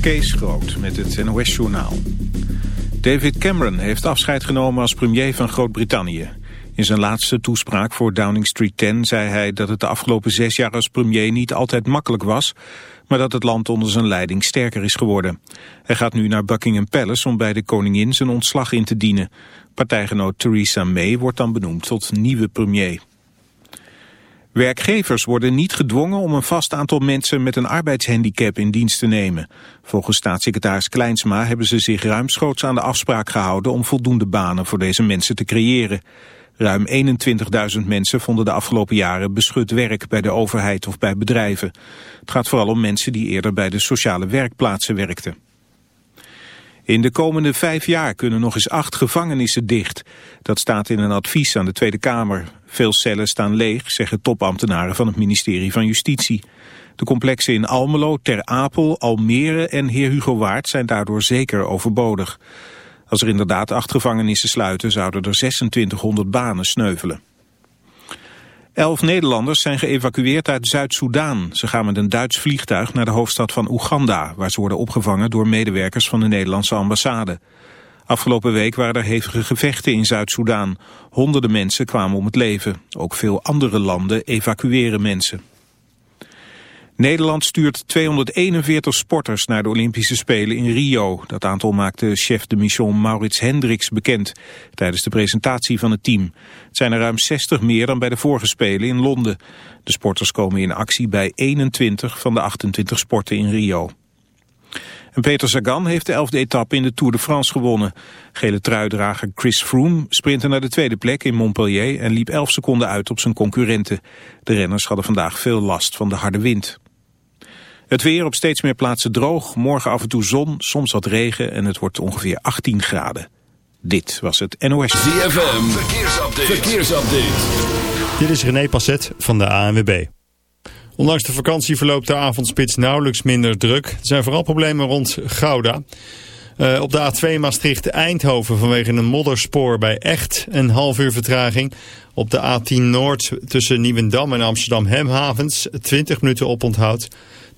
Kees Groot met het NOS-journaal. David Cameron heeft afscheid genomen als premier van Groot-Brittannië. In zijn laatste toespraak voor Downing Street 10 zei hij dat het de afgelopen zes jaar als premier niet altijd makkelijk was, maar dat het land onder zijn leiding sterker is geworden. Hij gaat nu naar Buckingham Palace om bij de koningin zijn ontslag in te dienen. Partijgenoot Theresa May wordt dan benoemd tot nieuwe premier. Werkgevers worden niet gedwongen om een vast aantal mensen met een arbeidshandicap in dienst te nemen. Volgens staatssecretaris Kleinsma hebben ze zich ruimschoots aan de afspraak gehouden om voldoende banen voor deze mensen te creëren. Ruim 21.000 mensen vonden de afgelopen jaren beschut werk bij de overheid of bij bedrijven. Het gaat vooral om mensen die eerder bij de sociale werkplaatsen werkten. In de komende vijf jaar kunnen nog eens acht gevangenissen dicht. Dat staat in een advies aan de Tweede Kamer. Veel cellen staan leeg, zeggen topambtenaren van het ministerie van Justitie. De complexen in Almelo, Ter Apel, Almere en Heer Hugo Waard zijn daardoor zeker overbodig. Als er inderdaad acht gevangenissen sluiten, zouden er 2600 banen sneuvelen. Elf Nederlanders zijn geëvacueerd uit Zuid-Soedan. Ze gaan met een Duits vliegtuig naar de hoofdstad van Oeganda... waar ze worden opgevangen door medewerkers van de Nederlandse ambassade. Afgelopen week waren er hevige gevechten in Zuid-Soedan. Honderden mensen kwamen om het leven. Ook veel andere landen evacueren mensen. Nederland stuurt 241 sporters naar de Olympische Spelen in Rio. Dat aantal maakte chef de mission Maurits Hendricks bekend tijdens de presentatie van het team. Het zijn er ruim 60 meer dan bij de vorige Spelen in Londen. De sporters komen in actie bij 21 van de 28 sporten in Rio. En Peter Sagan heeft de elfde etappe in de Tour de France gewonnen. Gele truidrager Chris Froome sprintte naar de tweede plek in Montpellier... en liep 11 seconden uit op zijn concurrenten. De renners hadden vandaag veel last van de harde wind. Het weer op steeds meer plaatsen droog, morgen af en toe zon, soms wat regen en het wordt ongeveer 18 graden. Dit was het NOS. ZFM, verkeersupdate. verkeersupdate. Dit is René Passet van de ANWB. Ondanks de vakantie verloopt de avondspits nauwelijks minder druk. Er zijn vooral problemen rond Gouda. Uh, op de A2 Maastricht-Eindhoven vanwege een modderspoor bij Echt een half uur vertraging. Op de A10 Noord tussen Nieuwendam en Amsterdam-Hemhavens 20 minuten oponthoud.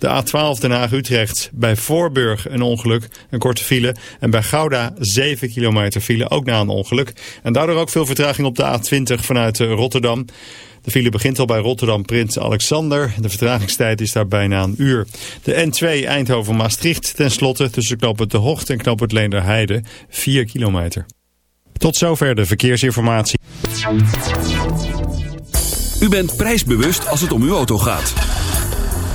De A12 Den Haag-Utrecht bij Voorburg een ongeluk, een korte file. En bij Gouda 7 kilometer file, ook na een ongeluk. En daardoor ook veel vertraging op de A20 vanuit Rotterdam. De file begint al bij Rotterdam Prins Alexander. De vertragingstijd is daar bijna een uur. De N2 Eindhoven-Maastricht ten slotte tussen knooppunt De Hocht en knooppunt Leenderheide 4 kilometer. Tot zover de verkeersinformatie. U bent prijsbewust als het om uw auto gaat.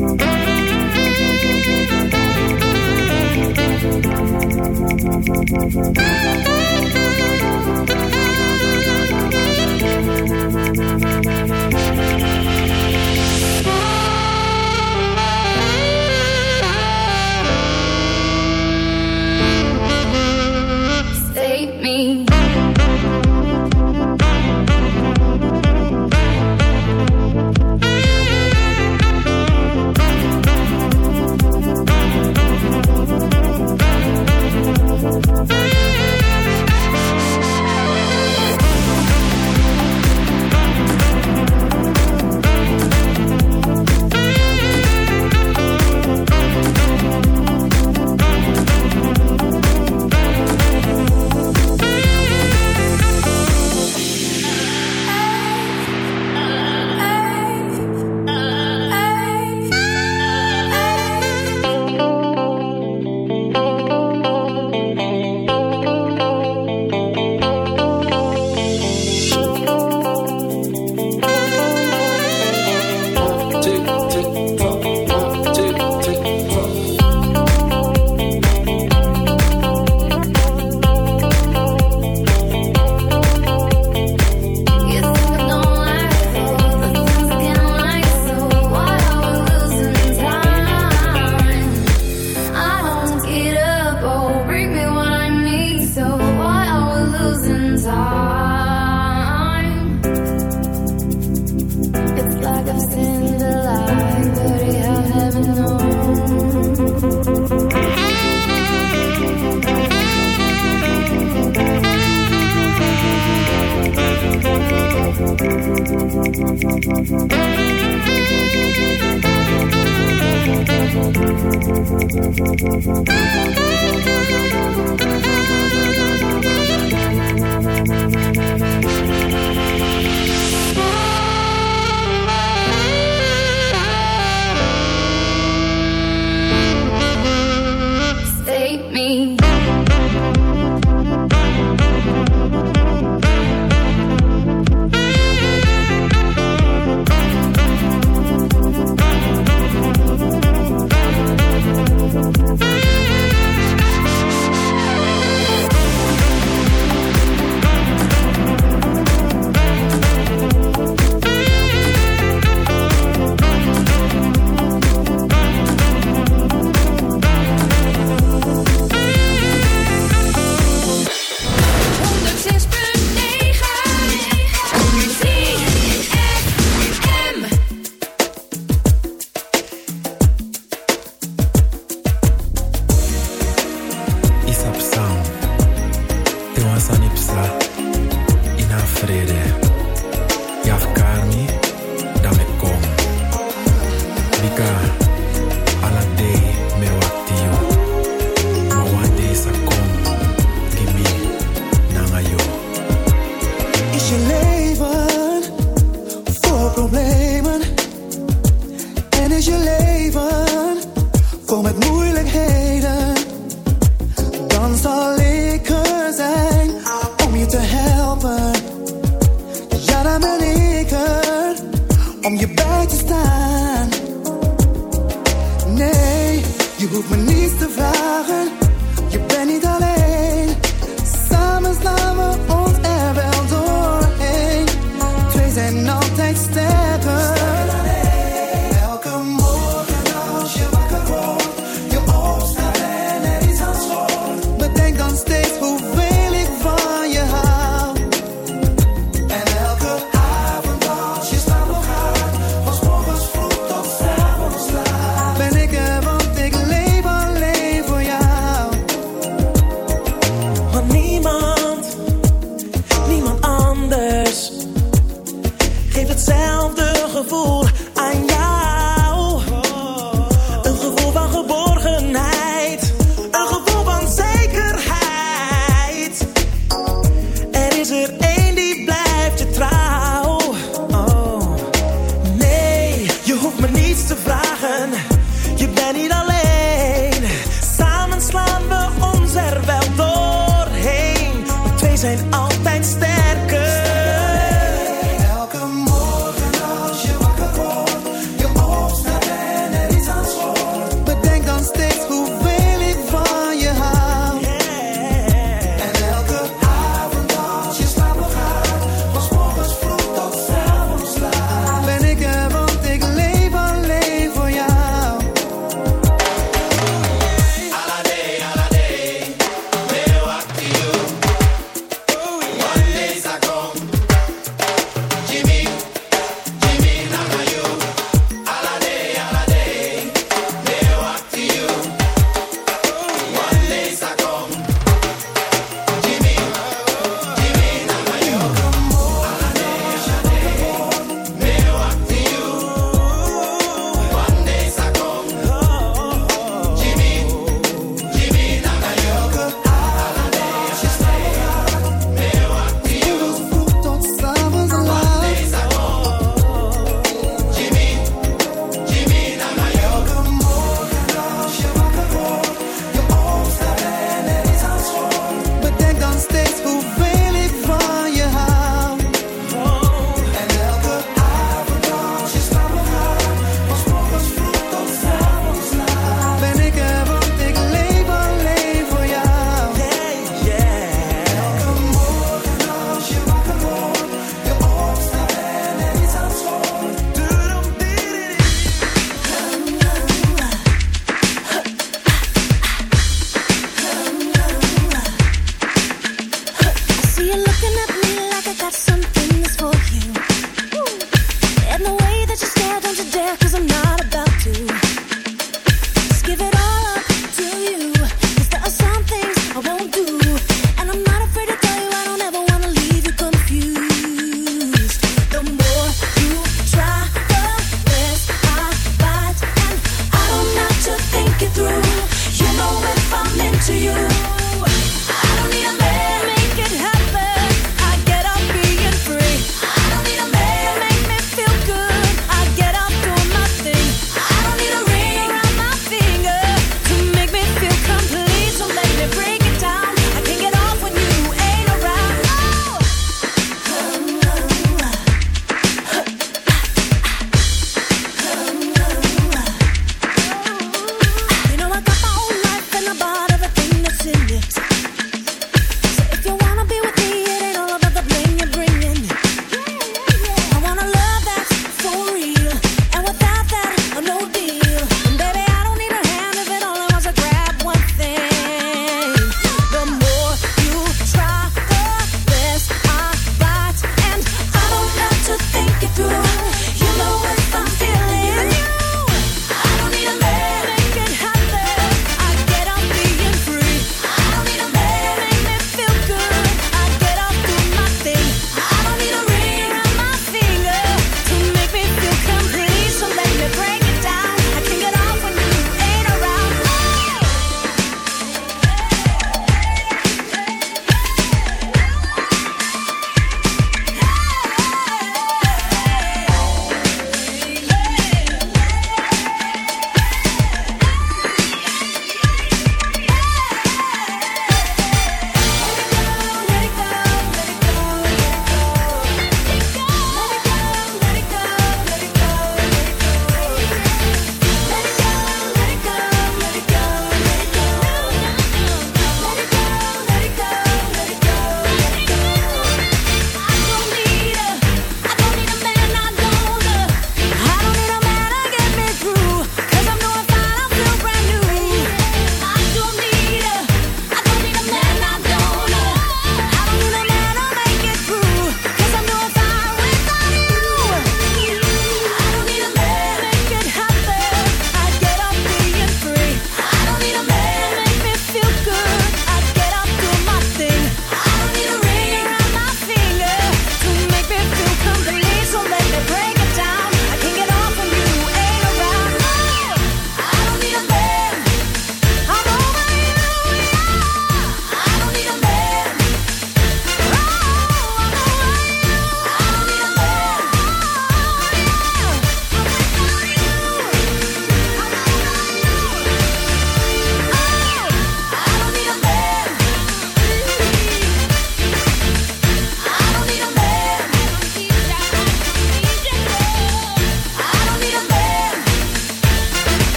Thank you. Me. Je leven vol met moeilijkheden?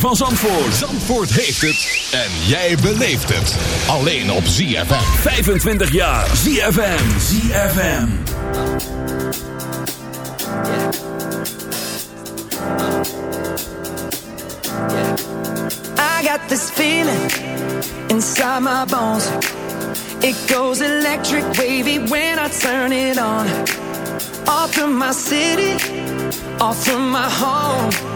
Van Zandvoort. Zandvoort heeft het en jij beleeft het. Alleen op ZFM. 25 jaar. ZFM. ZFM. I got this feeling inside my bones. It goes electric wavy when I turn it on. Off from my city, off from my home.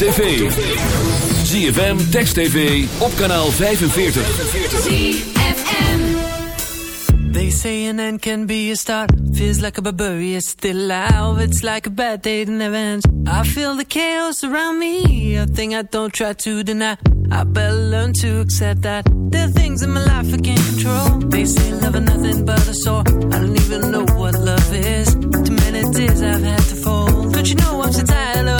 Tv. ZFM, Text TV, op kanaal 45. They say an end can be a start. Feels like a barbarian still alive. It's like a bad day never ends. I feel the chaos around me. A thing I don't try to deny. I better learn to accept that there are things in my life I can't control. They say love is nothing but a sore. I don't even know what love is. Too many tears I've had to fold. Don't you know I'm so tired of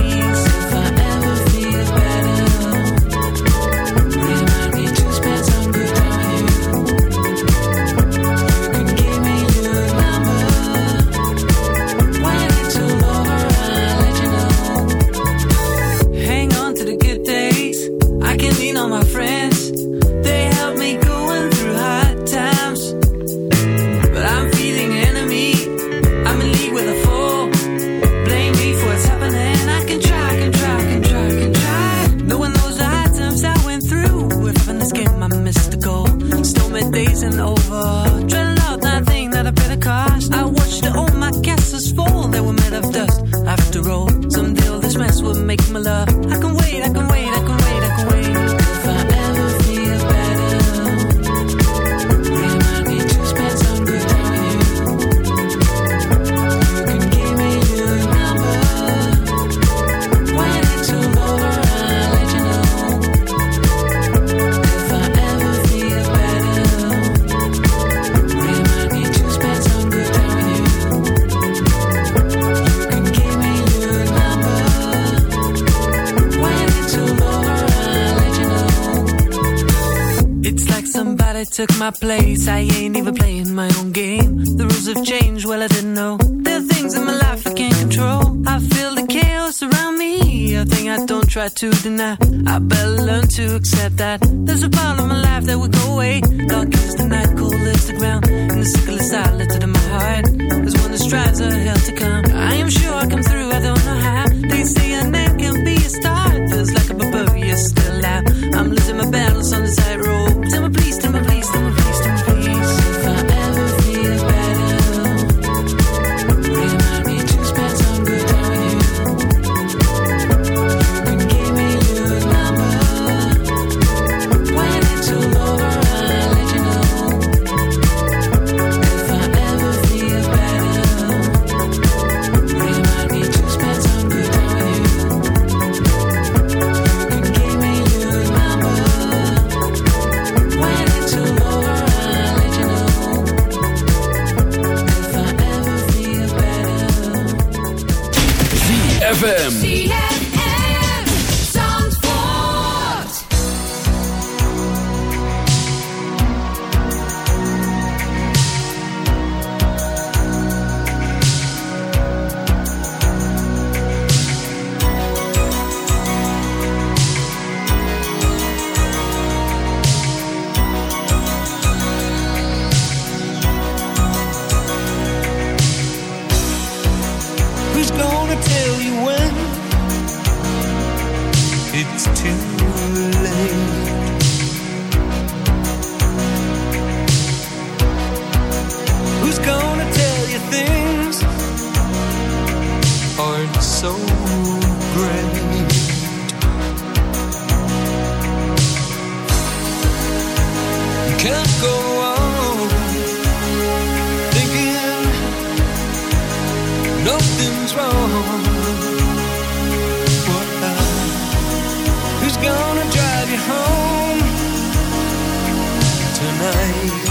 took my place. I ain't even playing my own game. The rules have changed, well, I didn't know. There are things in my life I can't control. I feel the chaos around me, a thing I don't try to deny. I better learn to accept that. There's a part of my life that would go away. Dark is the night, cool is the ground. And the sickle is silent to my heart. There's one that strives a hell to come. night.